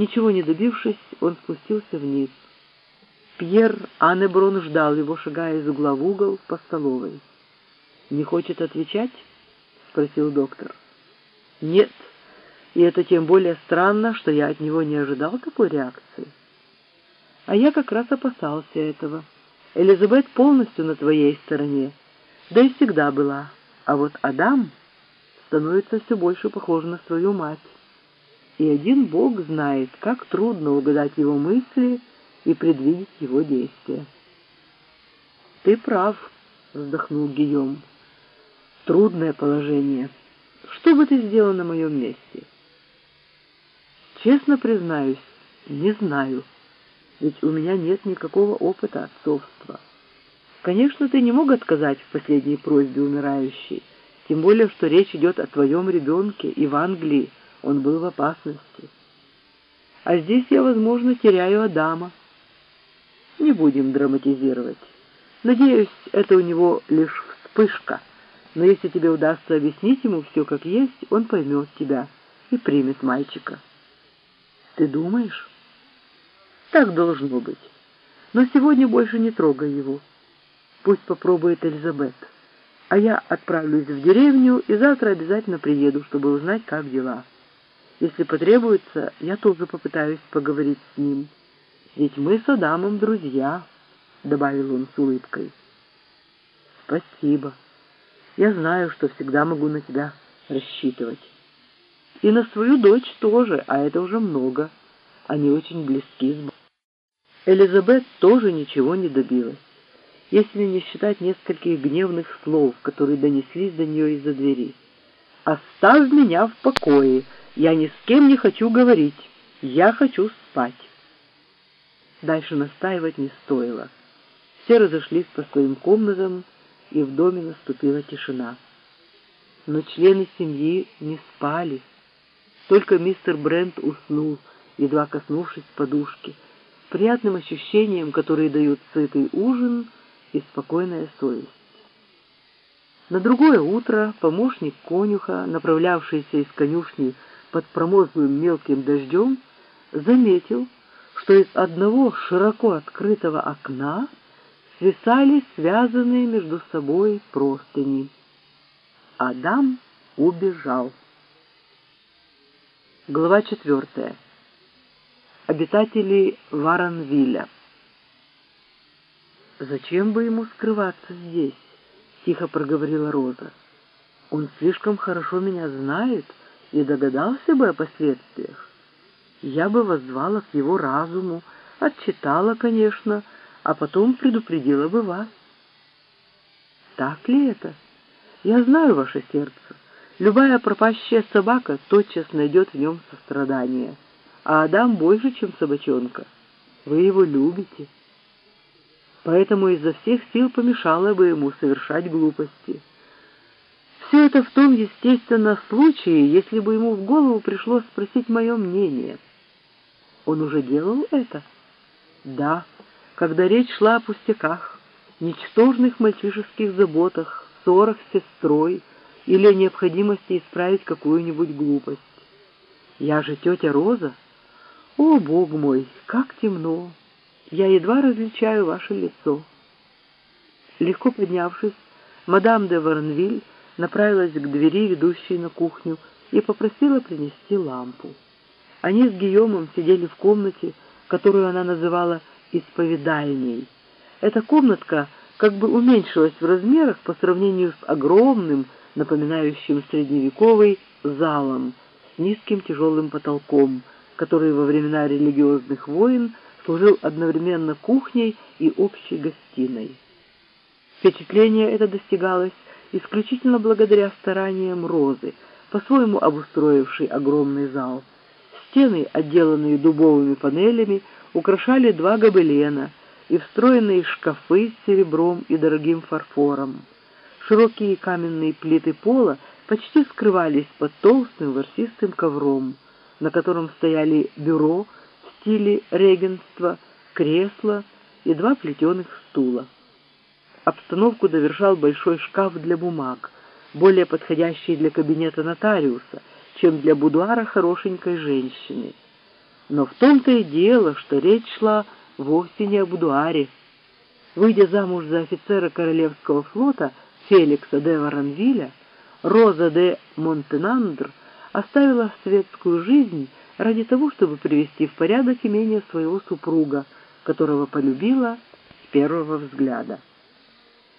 Ничего не добившись, он спустился вниз. Пьер Аннеброн ждал его, шагая из угла в угол по столовой. «Не хочет отвечать?» — спросил доктор. «Нет, и это тем более странно, что я от него не ожидал такой реакции. А я как раз опасался этого. Элизабет полностью на твоей стороне, да и всегда была. А вот Адам становится все больше похож на свою мать. И один Бог знает, как трудно угадать его мысли и предвидеть его действия. «Ты прав», — вздохнул Гийом. «Трудное положение. Что бы ты сделал на моем месте?» «Честно признаюсь, не знаю, ведь у меня нет никакого опыта отцовства. Конечно, ты не мог отказать в последней просьбе умирающей, тем более, что речь идет о твоем ребенке, и в Англии он был в опасности. А здесь я, возможно, теряю Адама. Не будем драматизировать. Надеюсь, это у него лишь вспышка, но если тебе удастся объяснить ему все как есть, он поймет тебя и примет мальчика. Ты думаешь? Так должно быть. Но сегодня больше не трогай его. Пусть попробует Элизабет. А я отправлюсь в деревню и завтра обязательно приеду, чтобы узнать, как дела. Если потребуется, я тоже попытаюсь поговорить с ним. Ведь мы с Адамом друзья, — добавил он с улыбкой. Спасибо. Я знаю, что всегда могу на тебя рассчитывать. И на свою дочь тоже, а это уже много. Они очень близки с. Элизабет тоже ничего не добилась, если не считать нескольких гневных слов, которые донеслись до нее из-за двери. «Оставь меня в покое! Я ни с кем не хочу говорить! Я хочу спать!» Дальше настаивать не стоило. Все разошлись по своим комнатам, и в доме наступила тишина. Но члены семьи не спали. Только мистер Брент уснул, едва коснувшись подушки, приятным ощущением, которые дают сытый ужин и спокойная совесть. На другое утро помощник конюха, направлявшийся из конюшни под промозглым мелким дождем, заметил, что из одного широко открытого окна свисали связанные между собой простыни. Адам убежал. Глава четвертая обитатели Варанвилля. «Зачем бы ему скрываться здесь?» — тихо проговорила Роза. «Он слишком хорошо меня знает и догадался бы о последствиях. Я бы воззвала к его разуму, отчитала, конечно, а потом предупредила бы вас». «Так ли это? Я знаю ваше сердце. Любая пропащая собака тотчас найдет в нем сострадание» а Адам больше, чем собачонка. Вы его любите. Поэтому изо всех сил помешало бы ему совершать глупости. Все это в том, естественно, случае, если бы ему в голову пришло спросить мое мнение. Он уже делал это? Да, когда речь шла о пустяках, ничтожных мальчишеских заботах, ссорах с сестрой или о необходимости исправить какую-нибудь глупость. Я же тетя Роза, «О, Бог мой, как темно! Я едва различаю ваше лицо». Легко поднявшись, мадам де Варнвиль направилась к двери, ведущей на кухню, и попросила принести лампу. Они с Гийомом сидели в комнате, которую она называла «исповедальней». Эта комнатка как бы уменьшилась в размерах по сравнению с огромным, напоминающим средневековый, залом с низким тяжелым потолком, который во времена религиозных войн служил одновременно кухней и общей гостиной. Впечатление это достигалось исключительно благодаря стараниям Розы, по-своему обустроившей огромный зал. Стены, отделанные дубовыми панелями, украшали два гобелена и встроенные шкафы с серебром и дорогим фарфором. Широкие каменные плиты пола почти скрывались под толстым ворсистым ковром — на котором стояли бюро в стиле регенства, кресло и два плетеных стула. Обстановку довершал большой шкаф для бумаг, более подходящий для кабинета нотариуса, чем для будуара хорошенькой женщины. Но в том-то и дело, что речь шла вовсе не о будуаре. Выйдя замуж за офицера Королевского флота Феликса де Воронвиля, Роза де Монтенандр оставила светскую жизнь ради того, чтобы привести в порядок имение своего супруга, которого полюбила с первого взгляда.